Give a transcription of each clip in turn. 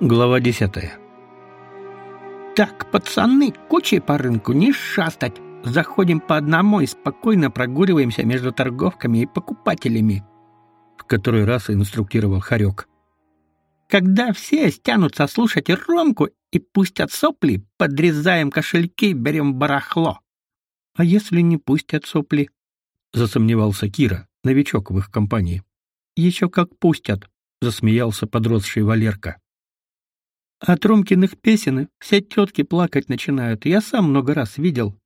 Глава десятая. Так, пацаны, кучей по рынку не шастать. Заходим по одному и спокойно прогуливаемся между торговками и покупателями. В который раз инструктировал Харек. Когда все стянутся слушать Ромку и пустят сопли, подрезаем кошельки, берем барахло. А если не пустят сопли? Засомневался Кира, новичок в их компании. Еще как пустят, засмеялся подросший Валерка. От Ромкиных песен все тетки плакать начинают, я сам много раз видел.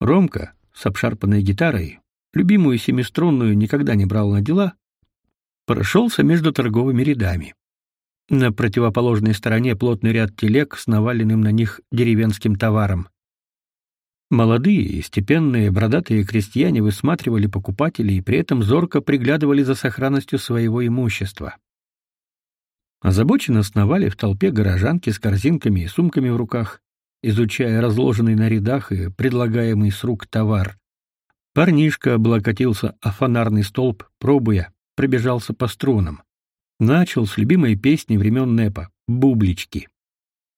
Ромка с обшарпанной гитарой, любимую семиструнную никогда не брал на дела, прошелся между торговыми рядами. На противоположной стороне плотный ряд телег с наваленным на них деревенским товаром. Молодые степенные бородатые крестьяне высматривали покупателей и при этом зорко приглядывали за сохранностью своего имущества. Озабоченно сновали в толпе горожанки с корзинками и сумками в руках, изучая разложенный на рядах и предлагаемый с рук товар. Парнишка облокотился о фонарный столб, пробуя, пробежался по струнам. Начал с любимой песни времен НЭПа «Бублички».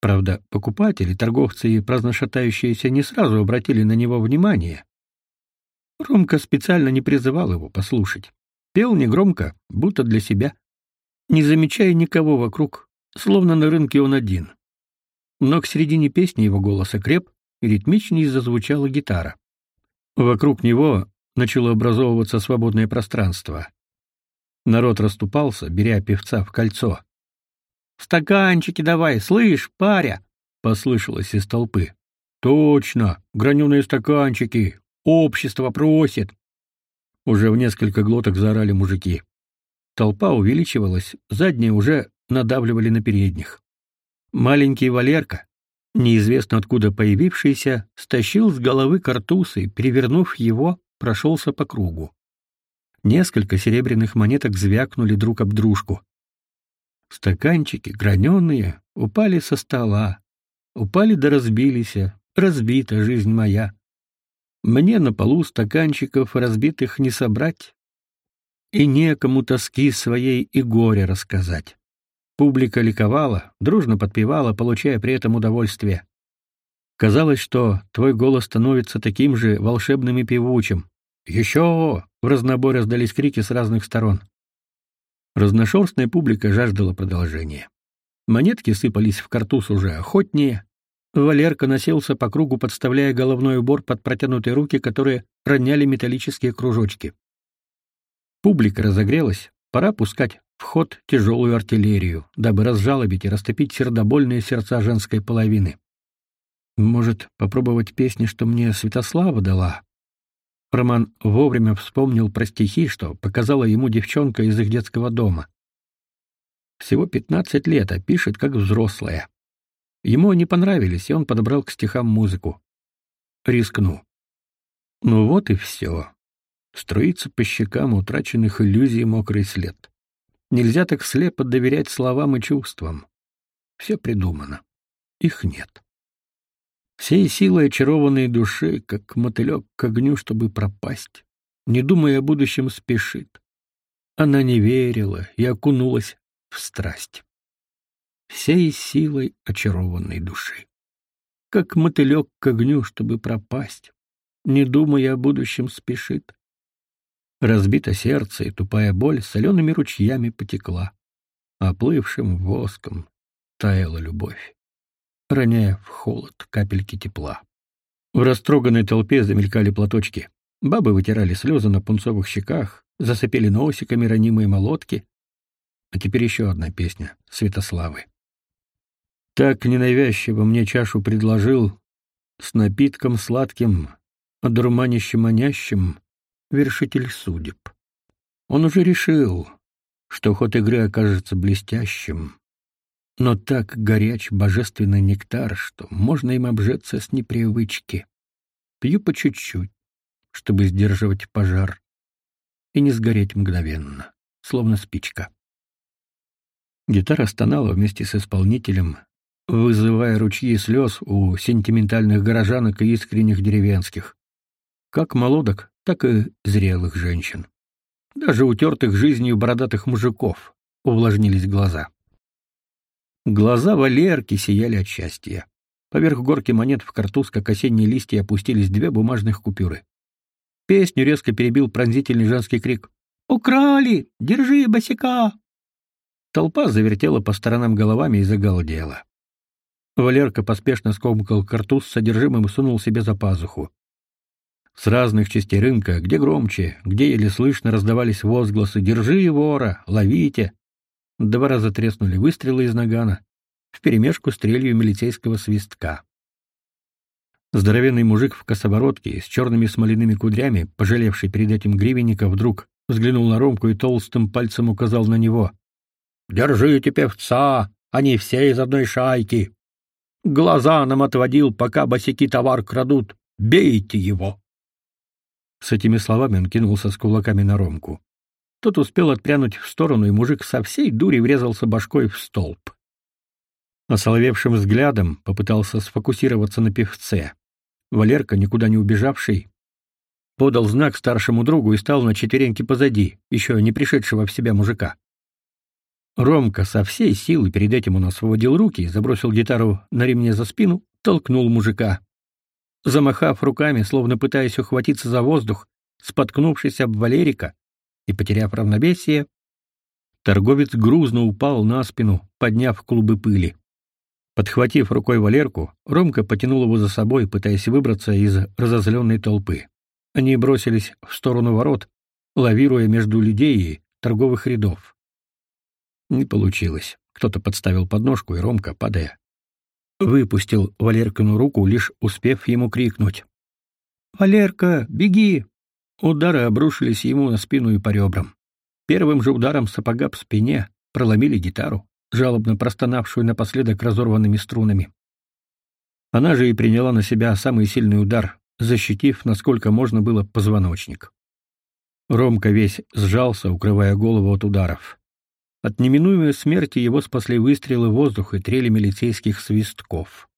Правда, покупатели, торговцы и праздношатающиеся не сразу обратили на него внимание. Ромка специально не призывал его послушать. Пел негромко, будто для себя не замечая никого вокруг, словно на рынке он один. Но к середине песни его голос окреп, и ритмичнее зазвучала гитара. Вокруг него начало образовываться свободное пространство. Народ расступался, беря певца в кольцо. «Стаканчики давай, слышь, паря!» — послышалось из толпы. «Точно! Граненые стаканчики! Общество просит!» Уже в несколько глоток заорали мужики. Толпа увеличивалась, задние уже надавливали на передних. Маленький Валерка, неизвестно откуда появившийся, стащил с головы картуз и, перевернув его, прошелся по кругу. Несколько серебряных монеток звякнули друг об дружку. Стаканчики, граненые, упали со стола. Упали да разбились, разбита жизнь моя. Мне на полу стаканчиков разбитых не собрать, и некому тоски своей и горя рассказать. Публика ликовала, дружно подпевала, получая при этом удовольствие. Казалось, что твой голос становится таким же волшебным и певучим. «Еще!» — в разнобой раздались крики с разных сторон. Разношерстная публика жаждала продолжения. Монетки сыпались в картуз уже охотнее. Валерка носился по кругу, подставляя головной убор под протянутые руки, которые роняли металлические кружочки. Публика разогрелась, пора пускать в ход тяжелую артиллерию, дабы разжалобить и растопить сердобольные сердца женской половины. Может, попробовать песни, что мне Святослава дала? Роман вовремя вспомнил про стихи, что показала ему девчонка из их детского дома. Всего пятнадцать лет, а пишет как взрослая. Ему они понравились, и он подобрал к стихам музыку. Рискну. Ну вот и все. Струится по щекам утраченных иллюзий мокрый след. Нельзя так слепо доверять словам и чувствам. Все придумано. Их нет. Всей силой очарованной души, как мотылек к огню, чтобы пропасть, не думая о будущем, спешит. Она не верила и окунулась в страсть. Всей силой очарованной души. Как мотылек к огню, чтобы пропасть, не думая о будущем, спешит. Разбито сердце, и тупая боль солеными ручьями потекла. Оплывшим воском таяла любовь, роняя в холод капельки тепла. В растроганной толпе замелькали платочки. Бабы вытирали слезы на пунцовых щеках, засыпели носиками ранимые молотки. А теперь еще одна песня Святославы. Так ненавязчиво мне чашу предложил, с напитком сладким, одурманище манящим, вершитель судеб. Он уже решил, что ход игры окажется блестящим, но так горяч божественный нектар, что можно им обжеться с непривычки. Пью по чуть-чуть, чтобы сдерживать пожар и не сгореть мгновенно, словно спичка. Гитара стонала вместе с исполнителем, вызывая ручьи слез у сентиментальных горожанок и искренних деревенских. Как молодок, так и зрелых женщин. Даже утертых жизнью бородатых мужиков увлажнились глаза. Глаза Валерки сияли от счастья. Поверх горки монет в картуз, как осенние листья, опустились две бумажных купюры. Песню резко перебил пронзительный женский крик. «Украли! Держи, босика!» Толпа завертела по сторонам головами и загалдела. Валерка поспешно скомкал картуз с содержимым и сунул себе за пазуху. С разных частей рынка, где громче, где еле слышно раздавались возгласы «Держи вора! Ловите!» Два раза треснули выстрелы из нагана, вперемешку с трелью милицейского свистка. Здоровенный мужик в косоворотке с черными смоляными кудрями, пожалевший перед этим гривенника, вдруг взглянул на Ромку и толстым пальцем указал на него. «Держите певца! Они все из одной шайки! Глаза нам отводил, пока босяки товар крадут! Бейте его!» С этими словами он кинулся с кулаками на Ромку. Тот успел отпрянуть в сторону, и мужик со всей дури врезался башкой в столб. Осоловевшим взглядом попытался сфокусироваться на певце. Валерка, никуда не убежавший, подал знак старшему другу и стал на четвереньки позади, еще не пришедшего в себя мужика. Ромка со всей силы перед этим он освободил руки, забросил гитару на ремне за спину, толкнул мужика. Замахав руками, словно пытаясь ухватиться за воздух, споткнувшись об Валерика и потеряв равновесие, торговец грузно упал на спину, подняв клубы пыли. Подхватив рукой Валерку, Ромка потянул его за собой, пытаясь выбраться из разозленной толпы. Они бросились в сторону ворот, лавируя между людей и торговых рядов. Не получилось. Кто-то подставил подножку, и Ромка, падая, Выпустил Валеркину руку, лишь успев ему крикнуть. «Валерка, беги!» Удары обрушились ему на спину и по ребрам. Первым же ударом сапога по спине проломили гитару, жалобно простонавшую напоследок разорванными струнами. Она же и приняла на себя самый сильный удар, защитив, насколько можно было, позвоночник. Ромка весь сжался, укрывая голову от ударов. От неминуемой смерти его спасли выстрелы воздуха и трели милицейских свистков.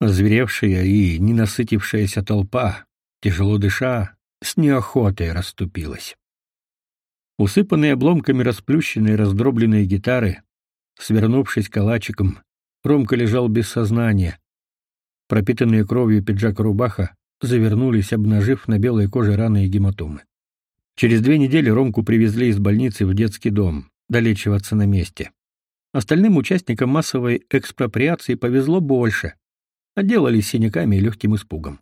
Озверевшая и ненасытившаяся толпа, тяжело дыша, с неохотой расступилась. Усыпанные обломками расплющенные раздробленные гитары, свернувшись калачиком, Ромка лежал без сознания. Пропитанные кровью пиджак рубаха завернулись, обнажив на белой коже раны и гематомы. Через две недели Ромку привезли из больницы в детский дом долечиваться на месте. Остальным участникам массовой экспроприации повезло больше, отделались синяками и легким испугом.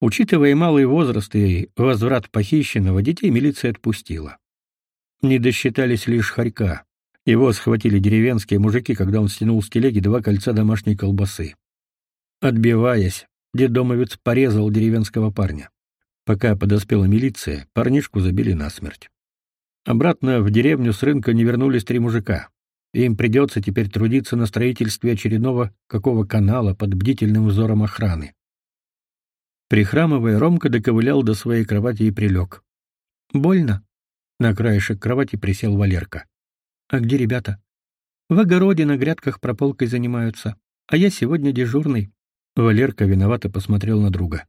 Учитывая малый возраст и возврат похищенного, детей милиция отпустила. Не досчитались лишь Харька. Его схватили деревенские мужики, когда он стянул с телеги два кольца домашней колбасы. Отбиваясь, дедомовец порезал деревенского парня. Пока подоспела милиция, парнишку забили насмерть. Обратно в деревню с рынка не вернулись три мужика. Им придется теперь трудиться на строительстве очередного какого канала под бдительным взором охраны. Прихрамывая, Ромка доковылял до своей кровати и прилег. «Больно?» На краешек кровати присел Валерка. «А где ребята?» «В огороде на грядках прополкой занимаются. А я сегодня дежурный». Валерка виновато посмотрел на друга.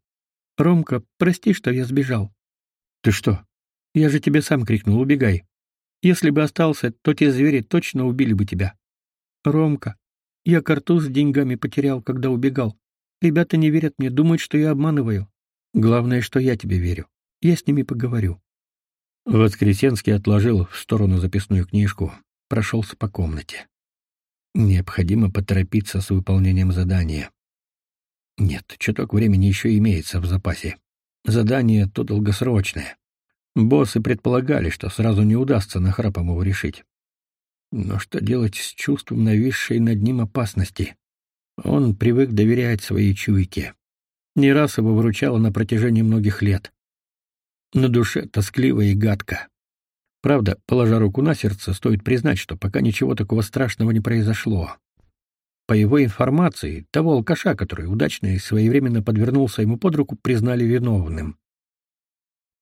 «Ромка, прости, что я сбежал». «Ты что, я же тебе сам крикнул, убегай. Если бы остался, то те звери точно убили бы тебя. Ромка, я картуз с деньгами потерял, когда убегал. Ребята не верят мне, думают, что я обманываю. Главное, что я тебе верю. Я с ними поговорю. Воскресенский отложил в сторону записную книжку, прошелся по комнате. Необходимо поторопиться с выполнением задания. Нет, чуток времени еще имеется в запасе. Задание то долгосрочное. Боссы предполагали, что сразу не удастся Нахрапомову решить. Но что делать с чувством нависшей над ним опасности? Он привык доверять своей чуйке. Не раз его выручало на протяжении многих лет. На душе тоскливо и гадко. Правда, положа руку на сердце, стоит признать, что пока ничего такого страшного не произошло. По его информации, того алкаша, который удачно и своевременно подвернулся ему под руку, признали виновным.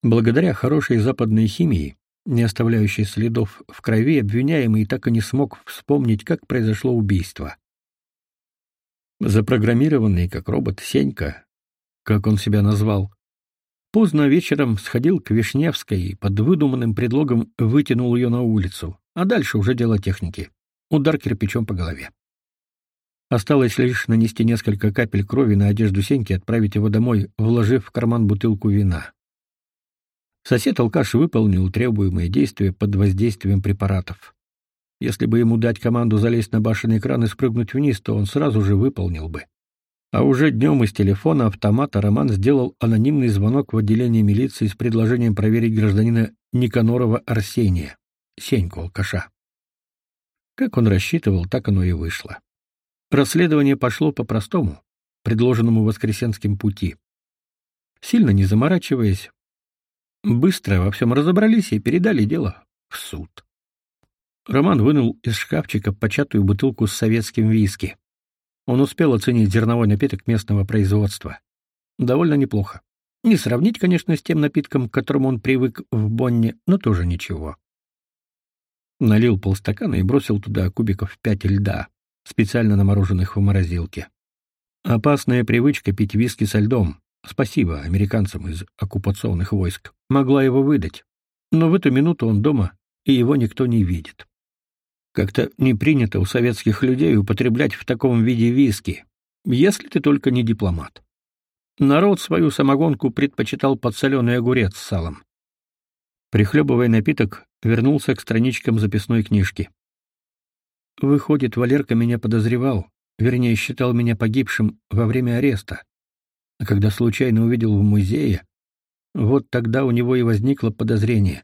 Благодаря хорошей западной химии, не оставляющей следов в крови, обвиняемый так и не смог вспомнить, как произошло убийство. Запрограммированный как робот Сенька, как он себя назвал, поздно вечером сходил к Вишневской и под выдуманным предлогом вытянул ее на улицу, а дальше уже дело техники. Удар кирпичом по голове. Осталось лишь нанести несколько капель крови на одежду Сеньки и отправить его домой, вложив в карман бутылку вина. Сосед-алкаш выполнил требуемые действия под воздействием препаратов. Если бы ему дать команду залезть на башенный кран и спрыгнуть вниз, то он сразу же выполнил бы. А уже днем из телефона автомата Роман сделал анонимный звонок в отделение милиции с предложением проверить гражданина Никанорова Арсения, Сеньку алкаша. Как он рассчитывал, так оно и вышло. Расследование пошло по простому, предложенному Воскресенским пути. Сильно не заморачиваясь, быстро во всем разобрались и передали дело в суд. Роман вынул из шкафчика початую бутылку с советским виски. Он успел оценить зерновой напиток местного производства. Довольно неплохо. Не сравнить, конечно, с тем напитком, к которому он привык в Бонне, но тоже ничего. Налил полстакана и бросил туда кубиков пять льда, специально намороженных в морозилке. Опасная привычка пить виски со льдом, спасибо американцам из оккупационных войск, могла его выдать. Но в эту минуту он дома, и его никто не видит. Как-то не принято у советских людей употреблять в таком виде виски, если ты только не дипломат. Народ свою самогонку предпочитал подсоленый огурец с салом. Прихлебывая напиток, вернулся к страничкам записной книжки. Выходит, Валерка меня подозревал, вернее, считал меня погибшим во время ареста. А когда случайно увидел в музее, вот тогда у него и возникло подозрение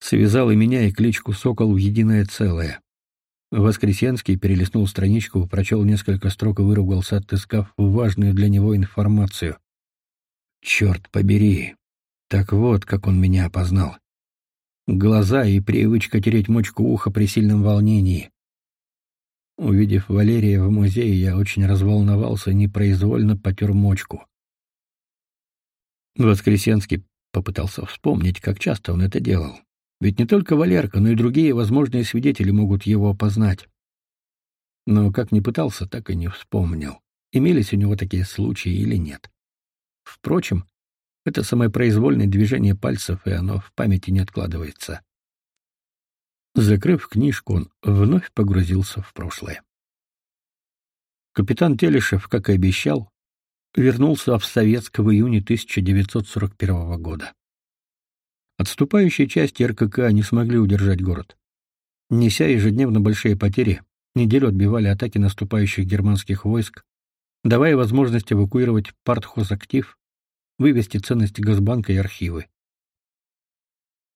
связал и меня, и кличку «Сокол» в единое целое. Воскресенский перелистнул страничку, прочел несколько строк и выругался, отыскав важную для него информацию. «Черт побери! Так вот, как он меня опознал. Глаза и привычка тереть мочку уха при сильном волнении. Увидев Валерия в музее, я очень разволновался и непроизвольно потер мочку. Воскресенский попытался вспомнить, как часто он это делал. Ведь не только Валерка, но и другие возможные свидетели могут его опознать. Но как ни пытался, так и не вспомнил, имелись у него такие случаи или нет. Впрочем, это самопроизвольное движение пальцев, и оно в памяти не откладывается. Закрыв книжку, он вновь погрузился в прошлое. Капитан Телешев, как и обещал, вернулся в Советск в июне 1941 года. Отступающие части РКК не смогли удержать город. Неся ежедневно большие потери, неделю отбивали атаки наступающих германских войск, давая возможность эвакуировать партхозактив, вывести ценности Госбанка и архивы.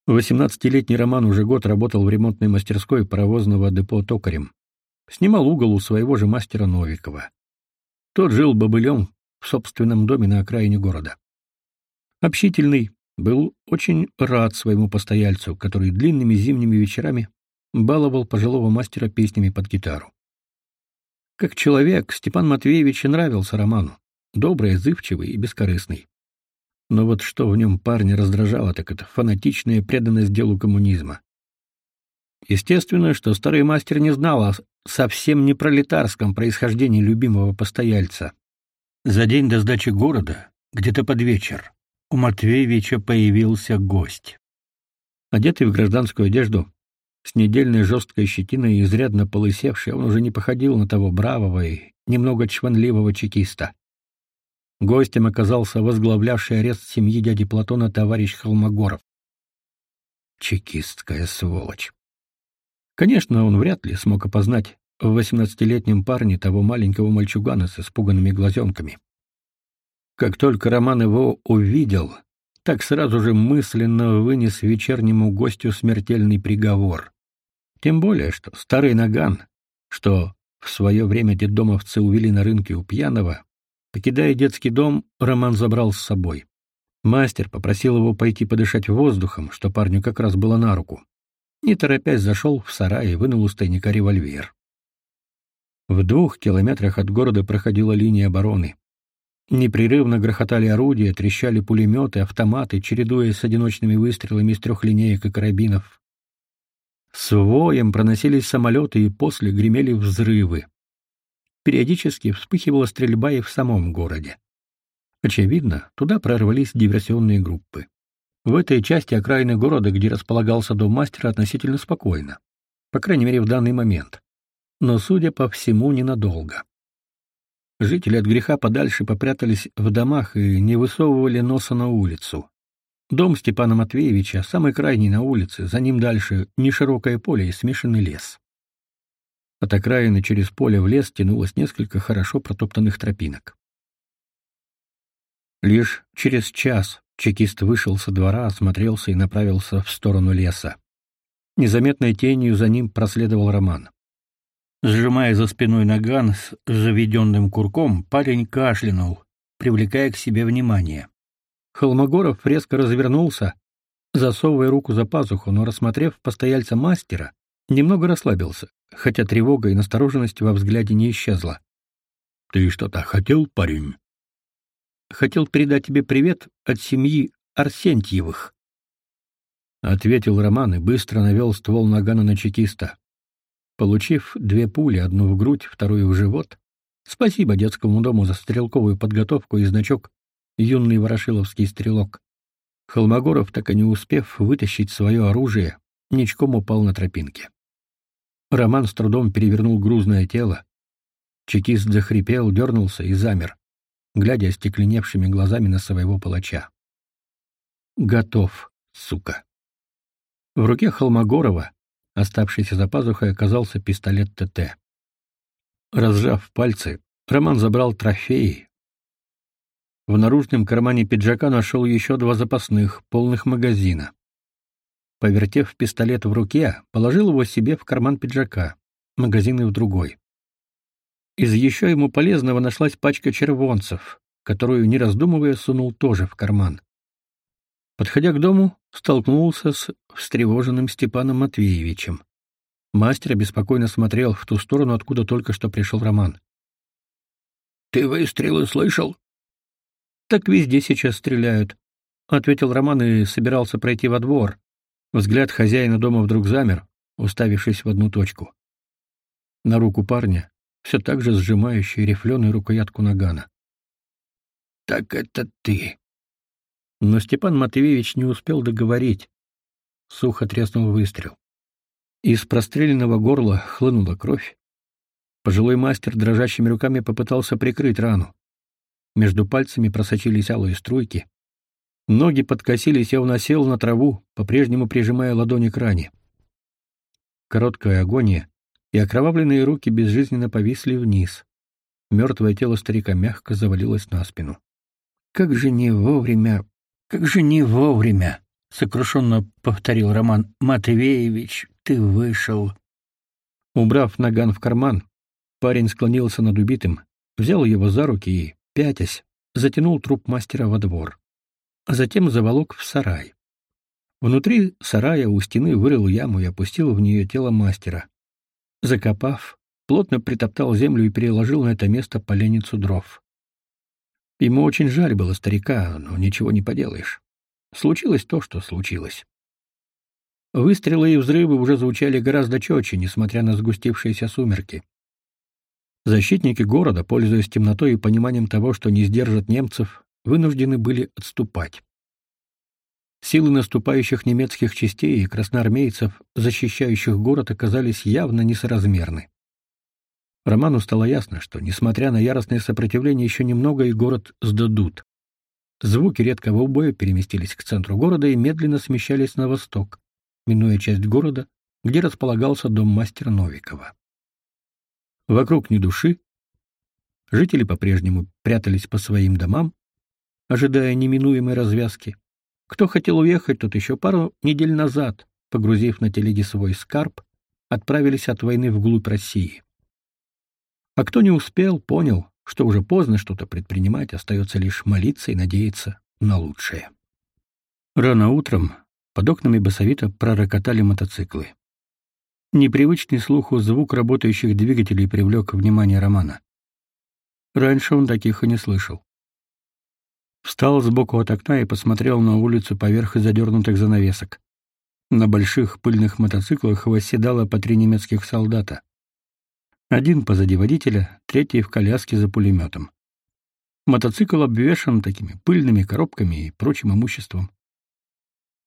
18-летний Роман уже год работал в ремонтной мастерской паровозного депо токарем. Снимал угол у своего же мастера Новикова. Тот жил бобылем в собственном доме на окраине города. Общительный, был очень рад своему постояльцу, который длинными зимними вечерами баловал пожилого мастера песнями под гитару. Как человек, Степан Матвеевич нравился Роману, добрый, отзывчивый и бескорыстный. Но вот что в нем парня раздражало, так это фанатичная преданность делу коммунизма. Естественно, что старый мастер не знал о совсем не пролетарском происхождении любимого постояльца. За день до сдачи города, где-то под вечер, у Матвеевича появился гость. Одетый в гражданскую одежду, с недельной жесткой щетиной и изрядно полысевший, он уже не походил на того бравого и немного чванливого чекиста. Гостем оказался возглавлявший арест семьи дяди Платона товарищ Холмогоров. Чекистская сволочь. Конечно, он вряд ли смог опознать в восемнадцатилетнем парне того маленького мальчугана с испуганными глазенками. Как только Роман его увидел, так сразу же мысленно вынес вечернему гостю смертельный приговор. Тем более, что старый наган, что в свое время детдомовцы увели на рынке у пьяного, покидая детский дом, Роман забрал с собой. Мастер попросил его пойти подышать воздухом, что парню как раз было на руку. Не торопясь зашел в сарай и вынул из тайника револьвер. В двух километрах от города проходила линия обороны. Непрерывно грохотали орудия, трещали пулеметы, автоматы, чередуясь с одиночными выстрелами из трех линеек и карабинов. С воем проносились самолеты и после гремели взрывы. Периодически вспыхивала стрельба и в самом городе. Очевидно, туда прорвались диверсионные группы. В этой части окраины города, где располагался дом мастера, относительно спокойно. По крайней мере, в данный момент. но, судя по всему, ненадолго. Жители от греха подальше попрятались в домах и не высовывали носа на улицу. Дом Степана Матвеевича самый крайний на улице, за ним дальше неширокое поле и смешанный лес. От окраины через поле в лес тянулось несколько хорошо протоптанных тропинок. Лишь через час чекист вышел со двора, осмотрелся и направился в сторону леса. Незаметной тенью за ним проследовал Роман. Сжимая за спиной наган с заведенным курком, парень кашлянул, привлекая к себе внимание. Холмогоров резко развернулся, засовывая руку за пазуху, но, рассмотрев постояльца мастера, немного расслабился, хотя тревога и настороженность во взгляде не исчезла. «Ты что-то хотел, парень?» хотел передать тебе привет от семьи Арсентьевых. Ответил Роман и быстро навел ствол нагана на чекиста. Получив две пули, одну в грудь, вторую в живот, спасибо детскому дому за стрелковую подготовку и значок «Юный ворошиловский стрелок». Холмогоров, так и не успев вытащить свое оружие, ничком упал на тропинке. Роман с трудом перевернул грузное тело. Чекист захрипел, дернулся и замер глядя остекленевшими глазами на своего палача. «Готов, сука!» В руке Холмогорова, оставшийся за пазухой, оказался пистолет ТТ. Разжав пальцы, Роман забрал трофеи. В наружном кармане пиджака нашел еще два запасных, полных магазина. Повертев пистолет в руке, положил его себе в карман пиджака, магазины в другой. Из еще ему полезного нашлась пачка червонцев, которую, не раздумывая, сунул тоже в карман. Подходя к дому, столкнулся с встревоженным Степаном Матвеевичем. Мастер беспокойно смотрел в ту сторону, откуда только что пришел Роман. «Ты выстрелы слышал?» «Так везде сейчас стреляют», — ответил Роман и собирался пройти во двор. Взгляд хозяина дома вдруг замер, уставившись в одну точку. На руку парня все так же сжимающий рифленую рукоятку нагана. «Так это ты!» Но Степан Матвеевич не успел договорить. Сухо треснул выстрел. Из простреленного горла хлынула кровь. Пожилой мастер дрожащими руками попытался прикрыть рану. Между пальцами просочились алые струйки. Ноги подкосились, и он осел на траву, по-прежнему прижимая ладони к ране. Короткая агония, и окровавленные руки безжизненно повисли вниз. Мертвое тело старика мягко завалилось на спину. «Как же не вовремя! Как же не вовремя!» — сокрушенно повторил Роман. «Матвеевич, ты вышел!» Убрав наган в карман, парень склонился над убитым, взял его за руки и, пятясь, затянул труп мастера во двор. Затем заволок в сарай. Внутри сарая у стены вырыл яму и опустил в нее тело мастера. Закопав, плотно притоптал землю и переложил на это место поленницу дров. Ему очень жаль было старика, но ничего не поделаешь. Случилось то, что случилось. Выстрелы и взрывы уже звучали гораздо четче, несмотря на сгустившиеся сумерки. Защитники города, пользуясь темнотой и пониманием того, что не сдержат немцев, вынуждены были отступать. Силы наступающих немецких частей и красноармейцев, защищающих город, оказались явно несоразмерны. Роману стало ясно, что, несмотря на яростное сопротивление, еще немного и город сдадут. Звуки редкого боя переместились к центру города и медленно смещались на восток, минуя часть города, где располагался дом мастера Новикова. Вокруг ни души. Жители по-прежнему прятались по своим домам, ожидая неминуемой развязки. Кто хотел уехать, тот еще пару недель назад, погрузив на телеги свой скарб, отправились от войны вглубь России. А кто не успел, понял, что уже поздно что-то предпринимать, остается лишь молиться и надеяться на лучшее. Рано утром под окнами басовито пророкотали мотоциклы. Непривычный слуху звук работающих двигателей привлек внимание Романа. Раньше он таких и не слышал. Встал сбоку от окна и посмотрел на улицу поверх задернутых занавесок. На больших пыльных мотоциклах восседало по три немецких солдата. Один позади водителя, третий в коляске за пулеметом. Мотоцикл обвешан такими пыльными коробками и прочим имуществом.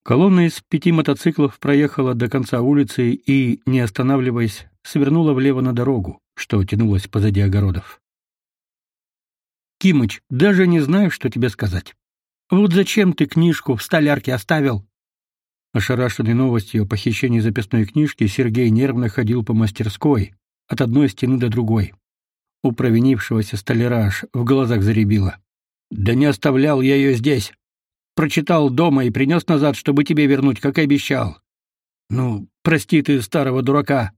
Колонна из пяти мотоциклов проехала до конца улицы и, не останавливаясь, свернула влево на дорогу, что тянулась позади огородов. Кимыч, даже не знаю, что тебе сказать. Вот зачем ты книжку в столярке оставил? Ошарашенный новостью о похищении записной книжки, Сергей нервно ходил по мастерской, от одной стены до другой. У провинившегося столяра аж в глазах заребило. «Да не оставлял я ее здесь. Прочитал дома и принес назад, чтобы тебе вернуть, как и обещал. Ну, прости ты старого дурака».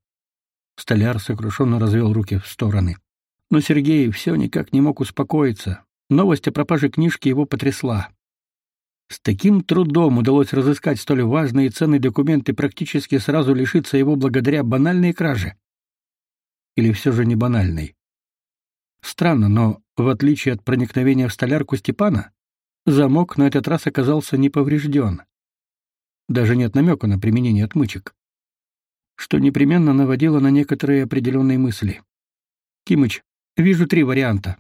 Столяр сокрушенно развел руки в стороны. Но Сергей все никак не мог успокоиться. Новость о пропаже книжки его потрясла. С таким трудом удалось разыскать столь важные и ценные документы практически сразу лишиться его благодаря банальной краже. Или все же не банальной? Странно, но, в отличие от проникновения в столярку Степана, замок на этот раз оказался не поврежден. Даже нет намека на применение отмычек. Что непременно наводило на некоторые определенные мысли. «Кимыч, вижу три варианта.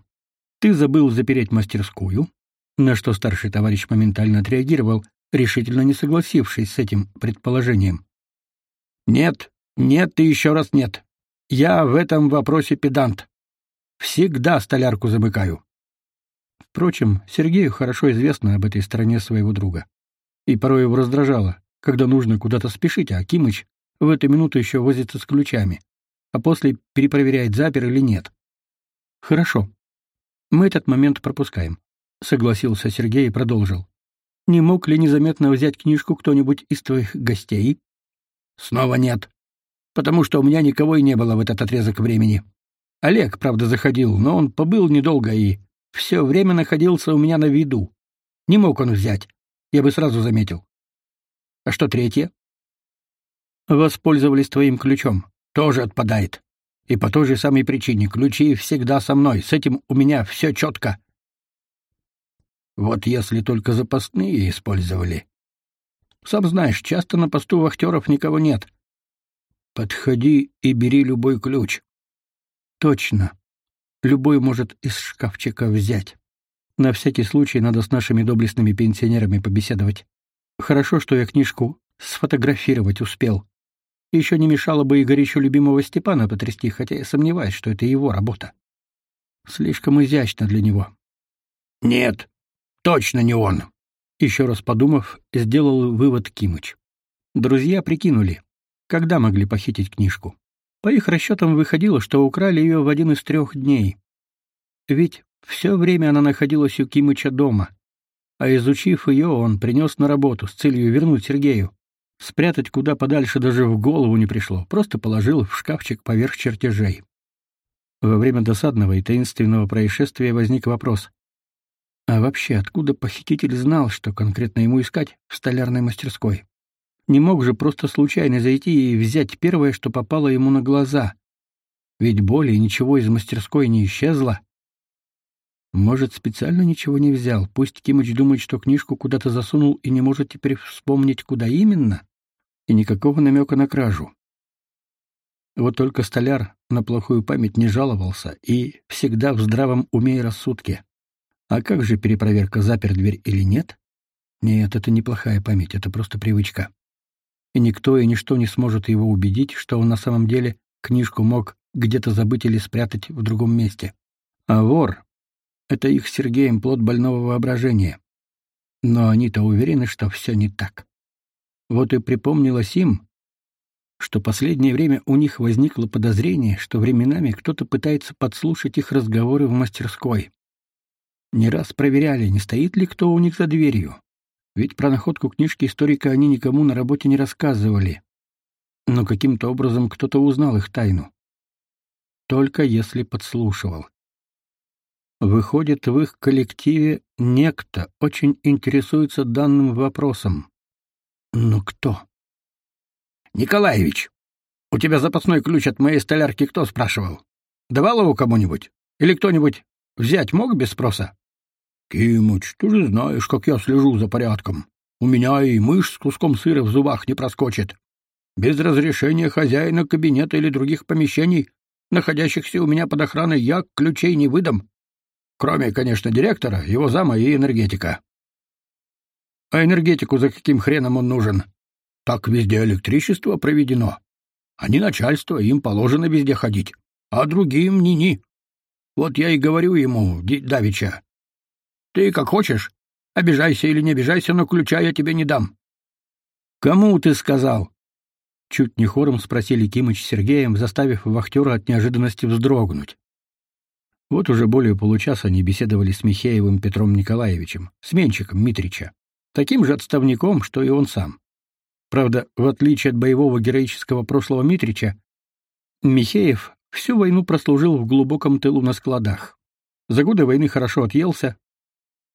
Ты забыл запереть мастерскую, на что старший товарищ моментально отреагировал, решительно не согласившись с этим предположением. «Нет, нет и еще раз нет. Я в этом вопросе педант. Всегда столярку замыкаю». Впрочем, Сергею хорошо известно об этой стороне своего друга. И порой его раздражало, когда нужно куда-то спешить, а Кимыч в эту минуту еще возится с ключами, а после перепроверяет, запер или нет. «Хорошо. Мы этот момент пропускаем. — согласился Сергей и продолжил. «Не мог ли незаметно взять книжку кто-нибудь из твоих гостей?» «Снова нет. Потому что у меня никого и не было в этот отрезок времени. Олег, правда, заходил, но он побыл недолго и все время находился у меня на виду. Не мог он взять. Я бы сразу заметил. А что третье? Воспользовались твоим ключом. Тоже отпадает. И по той же самой причине. Ключи всегда со мной. С этим у меня все четко. Вот если только запасные использовали. Сам знаешь, часто на посту вахтеров никого нет. Подходи и бери любой ключ. Точно. Любой может из шкафчика взять. На всякий случай надо с нашими доблестными пенсионерами побеседовать. Хорошо, что я книжку сфотографировать успел. Еще не мешало бы и горячо любимого Степана потрясти, хотя я сомневаюсь, что это его работа. Слишком изящно для него. Нет, Точно не он. Еще раз подумав, сделал вывод Кимыч. Друзья прикинули, когда могли похитить книжку. По их расчетам выходило, что украли ее в один из трех дней. Ведь все время она находилась у Кимыча дома, а изучив ее, он принес на работу с целью вернуть Сергею. Спрятать куда подальше даже в голову не пришло, просто положил в шкафчик поверх чертежей. Во время досадного и таинственного происшествия возник вопрос, а вообще, откуда похититель знал, что конкретно ему искать в столярной мастерской? Не мог же просто случайно зайти и взять первое, что попало ему на глаза. Ведь более ничего из мастерской не исчезло. Может, специально ничего не взял? Пусть Кимыч думает, что книжку куда-то засунул и не может теперь вспомнить, куда именно. И никакого намека на кражу. Вот только столяр на плохую память не жаловался и всегда в здравом уме и рассудке. А как же перепроверка, запер дверь или нет? Нет, это неплохая память, это просто привычка. И никто и ничто не сможет его убедить, что он на самом деле книжку мог где-то забыть или спрятать в другом месте. А вор — это их Сергеем плод больного воображения. Но они-то уверены, что все не так. Вот и припомнилось им, что последнее время у них возникло подозрение, что временами кто-то пытается подслушать их разговоры в мастерской. Не раз проверяли, не стоит ли кто у них за дверью. Ведь про находку книжки историка они никому на работе не рассказывали. Но каким-то образом кто-то узнал их тайну. Только если подслушивал. Выходит, в их коллективе некто очень интересуется данным вопросом. Но кто? Николаевич, у тебя запасной ключ от моей столярки кто спрашивал? Давал его кому-нибудь? Или кто-нибудь взять мог без спроса? Кимыч, ты же знаешь, как я слежу за порядком. У меня и мышь с куском сыра в зубах не проскочит. Без разрешения хозяина кабинета или других помещений, находящихся у меня под охраной, я ключей не выдам. Кроме, конечно, директора, его зама и энергетика. А энергетику за каким хреном он нужен? Так везде электричество проведено. Они начальство, им положено везде ходить, а другим ни-ни. Вот я и говорю ему, Давича, ты как хочешь, обижайся или не обижайся, но ключа я тебе не дам. Кому ты сказал? Чуть не хором спросили Кимыч с Сергеем, заставив вахтера от неожиданности вздрогнуть. Вот уже более получаса они беседовали с Михеевым Петром Николаевичем, сменщиком Митрича, таким же отставником, что и он сам. Правда, в отличие от боевого героического прошлого Митрича, Михеев всю войну прослужил в глубоком тылу на складах. За годы войны хорошо отъелся,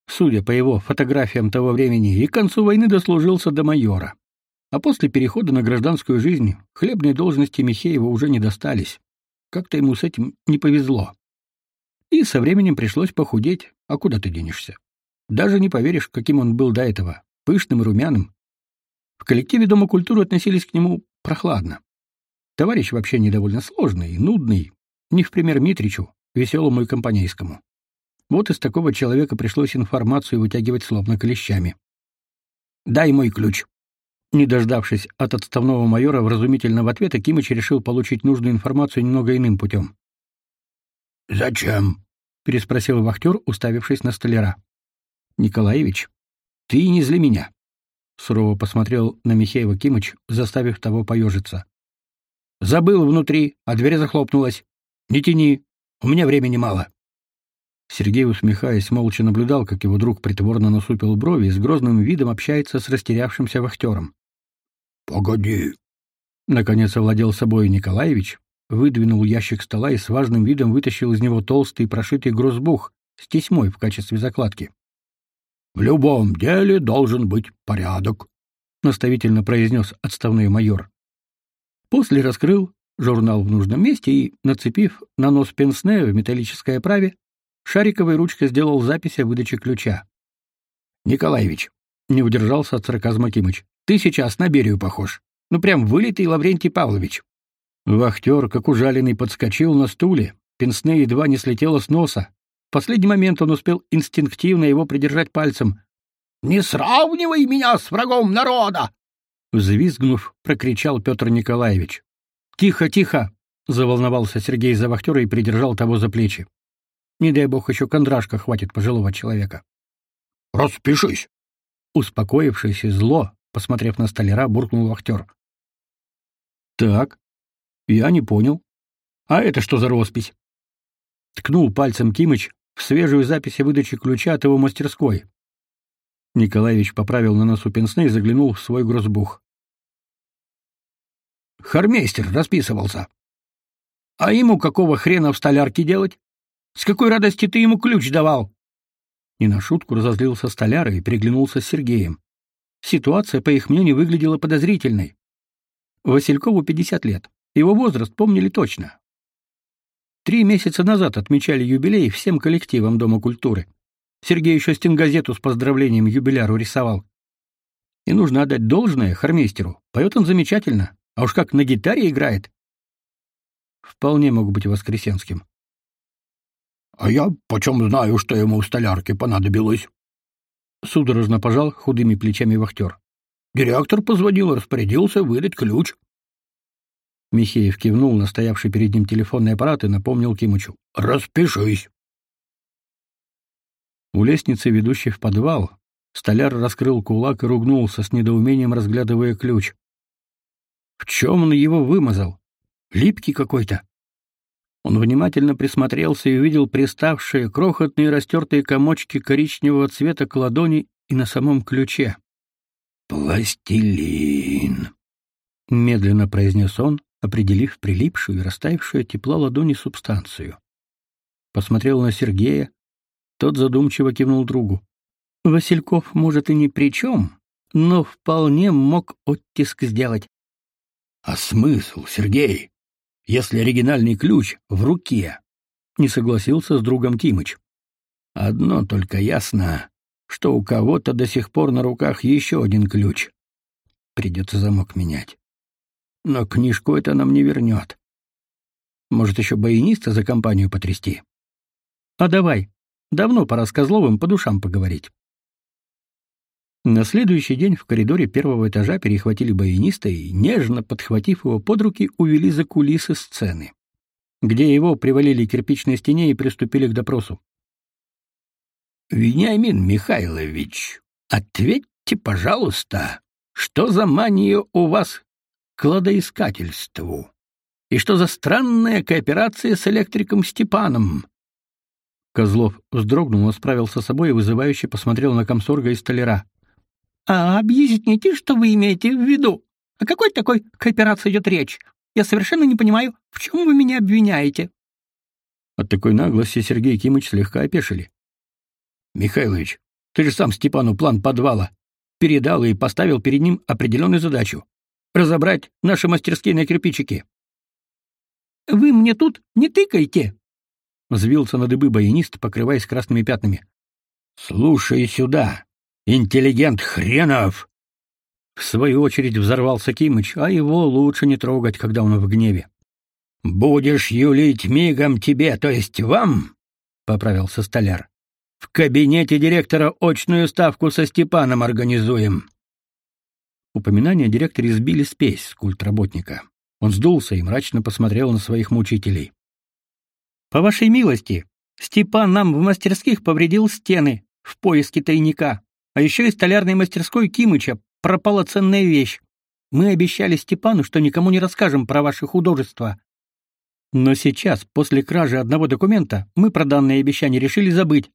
судя по его фотографиям того времени, и к концу войны дослужился до майора. А после перехода на гражданскую жизнь хлебные должности Михеева уже не достались. Как-то ему с этим не повезло. И со временем пришлось похудеть, а куда ты денешься? Даже не поверишь, каким он был до этого, пышным и румяным, в коллективе Дома культуры относились к нему прохладно. Товарищ вообще недовольно сложный, нудный, не в пример Митричу, веселому и компанейскому. Вот из такого человека пришлось информацию вытягивать словно клещами. «Дай мой ключ». Не дождавшись от отставного майора вразумительного ответа, Кимыч решил получить нужную информацию немного иным путем. «Зачем?» — переспросил вахтер, уставившись на столяра. «Николаевич, ты не зли меня. Сурово посмотрел на Михеева Кимыч, заставив того поежиться. «Забыл внутри, а дверь захлопнулась. Не тяни, у меня времени мало». Сергей, усмехаясь, молча наблюдал, как его друг притворно насупил брови и с грозным видом общается с растерявшимся вахтером. «Погоди!» Наконец овладел собой Николаевич, выдвинул ящик стола и с важным видом вытащил из него толстый прошитый грузбух с тесьмой в качестве закладки. В любом деле должен быть порядок, наставительно произнес отставной майор. После раскрыл журнал в нужном месте и, нацепив на нос пенсне в металлической оправе, шариковой ручкой сделал запись о выдаче ключа. Николаевич, не удержался от сарказма Кимыч. Ты сейчас на Берию похож. Ну прям вылитый Лаврентий Павлович. Вахтер, как ужаленный, подскочил на стуле. Пенсне едва не слетело с носа, последний момент он успел инстинктивно его придержать пальцем. «Не сравнивай меня с врагом народа!» Взвизгнув, прокричал Петр Николаевич. «Тихо, тихо!» — заволновался Сергей за вахтера и придержал того за плечи. «Не дай бог еще кондрашка хватит пожилого человека». «Распишись!» Успокоившись и зло, посмотрев на столяра, буркнул вахтер. «Так, я не понял. А это что за роспись?» Ткнул пальцем Кимыч в свежую запись о выдаче ключа от его мастерской. Николаевич поправил на носу пенсне и заглянул в свой грозбух. Хармейстер расписывался. А ему какого хрена в столярке делать? С какой радости ты ему ключ давал? Не на шутку разозлился столяр и переглянулся с Сергеем. Ситуация, по их мнению, выглядела подозрительной. Василькову 50 лет. Его возраст помнили точно. Три месяца назад отмечали юбилей всем коллективам Дома культуры. Сергей еще стенгазету с поздравлением юбиляру рисовал. И нужно отдать должное хармейстеру. Поет он замечательно, а уж как на гитаре играет. Вполне мог быть Воскресенским. — А я почем знаю, что ему в столярке понадобилось? Судорожно пожал худыми плечами вахтер. Директор позвонил, распорядился выдать ключ. Михеев кивнул на стоявший перед ним телефонный аппарат и напомнил Кимычу. «Распишись!» У лестницы, ведущей в подвал, столяр раскрыл кулак и ругнулся с недоумением, разглядывая ключ. В чем он его вымазал? Липкий какой-то. Он внимательно присмотрелся и увидел приставшие крохотные растертые комочки коричневого цвета к ладони и на самом ключе. «Пластилин», — медленно произнес он, определив прилипшую и растаявшую тепло ладони субстанцию. Посмотрел на Сергея, тот задумчиво кивнул другу. Васильков, может, и ни при чем, но вполне мог оттиск сделать. — А смысл, Сергей, если оригинальный ключ в руке? — не согласился с другом Кимыч. — Одно только ясно, что у кого-то до сих пор на руках еще один ключ. Придется замок менять. Но книжку это нам не вернет. Может, еще баяниста за компанию потрясти? А давай. Давно пора с Козловым по душам поговорить. На следующий день в коридоре первого этажа перехватили баяниста и, нежно подхватив его под руки, увели за кулисы сцены, где его привалили к кирпичной стене и приступили к допросу. «Вениамин Михайлович, ответьте, пожалуйста, что за мания у вас кладоискательству? И что за странная кооперация с электриком Степаном?» Козлов вздрогнул, справился с собой и вызывающе посмотрел на комсорга и столяра. «А объясните, что вы имеете в виду? О какой такой кооперации идет речь? Я совершенно не понимаю, в чем вы меня обвиняете?» От такой наглости Сергей Кимыч слегка опешили. «Михайлович, ты же сам Степану план подвала передал и поставил перед ним определенную задачу — разобрать наши мастерские на кирпичики». «Вы мне тут не тыкайте!» — взвился на дыбы баянист, покрываясь красными пятнами. «Слушай сюда, Интеллигент хренов!» В свою очередь взорвался Кимыч, а его лучше не трогать, когда он в гневе. «Будешь юлить мигом тебе, то есть вам?» — поправился столяр. «В кабинете директора очную ставку со Степаном организуем». Упоминание о директоре сбили спесь с культработника. Он сдулся и мрачно посмотрел на своих мучителей. «По вашей милости, Степан нам в мастерских повредил стены в поиске тайника. А еще из столярной мастерской Кимыча пропала ценная вещь. Мы обещали Степану, что никому не расскажем про ваши художества. Но сейчас, после кражи одного документа, мы про данное обещание решили забыть.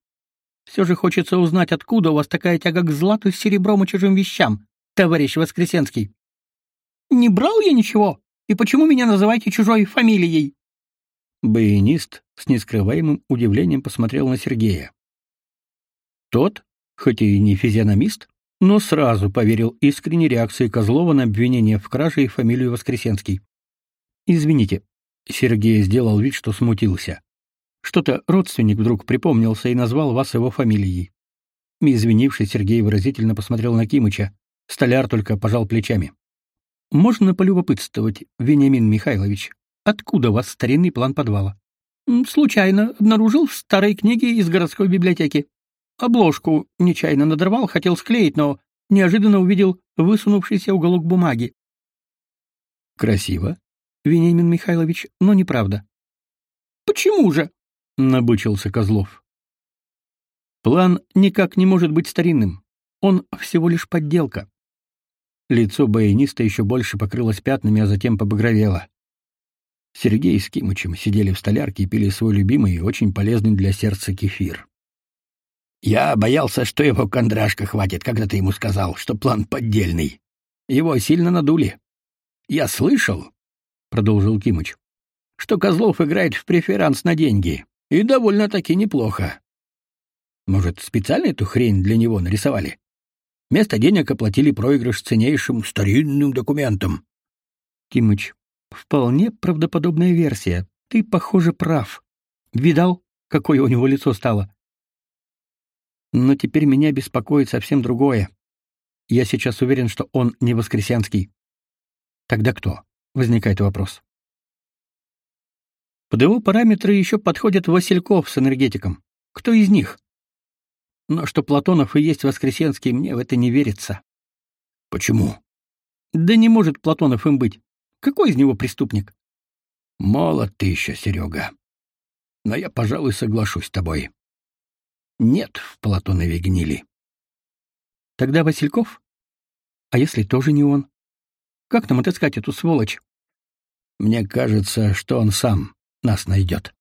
Все же хочется узнать, откуда у вас такая тяга к злату, серебром и чужим вещам, товарищ Воскресенский. Не брал я ничего, и почему меня называете чужой фамилией? Баянист с нескрываемым удивлением посмотрел на Сергея. Тот, хоть и не физиономист, но сразу поверил искренней реакции Козлова на обвинение в краже и фамилию Воскресенский. «Извините», — Сергей сделал вид, что смутился. «Что-то родственник вдруг припомнился и назвал вас его фамилией». Извинившись, Сергей выразительно посмотрел на Кимыча. Столяр только пожал плечами. «Можно полюбопытствовать, Вениамин Михайлович, откуда у вас старинный план подвала?» «Случайно обнаружил в старой книге из городской библиотеки», Обложку нечаянно надорвал, хотел склеить, но неожиданно увидел высунувшийся уголок бумаги. Красиво, Вениамин Михайлович, но неправда. Почему же? набычился Козлов. План никак не может быть старинным. Он всего лишь подделка. Лицо баяниста еще больше покрылось пятнами, а затем побагровело. Сергей с Кимычем сидели в столярке и пили свой любимый и очень полезный для сердца кефир. Я боялся, что его кондрашка хватит, когда ты ему сказал, что план поддельный. Его сильно надули. Я слышал, — продолжил Кимыч, — что Козлов играет в преферанс на деньги. И довольно-таки неплохо. Может, специально эту хрень для него нарисовали? Вместо денег оплатили проигрыш ценнейшим старинным документом. Кимыч, вполне правдоподобная версия. Ты, похоже, прав. Видал, какое у него лицо стало? Но теперь меня беспокоит совсем другое. Я сейчас уверен, что он не Воскресенский. Тогда кто? Возникает вопрос. Под его параметры еще подходят Васильков с энергетиком. Кто из них? Но что Платонов и есть Воскресенский, мне в это не верится. Почему? Да не может Платонов им быть. Какой из него преступник? Молод ты еще, Серега. Но я, пожалуй, соглашусь с тобой. Нет в Платонове гнили. Тогда Васильков? А если тоже не он? Как нам отыскать эту сволочь? Мне кажется, что он сам нас найдет.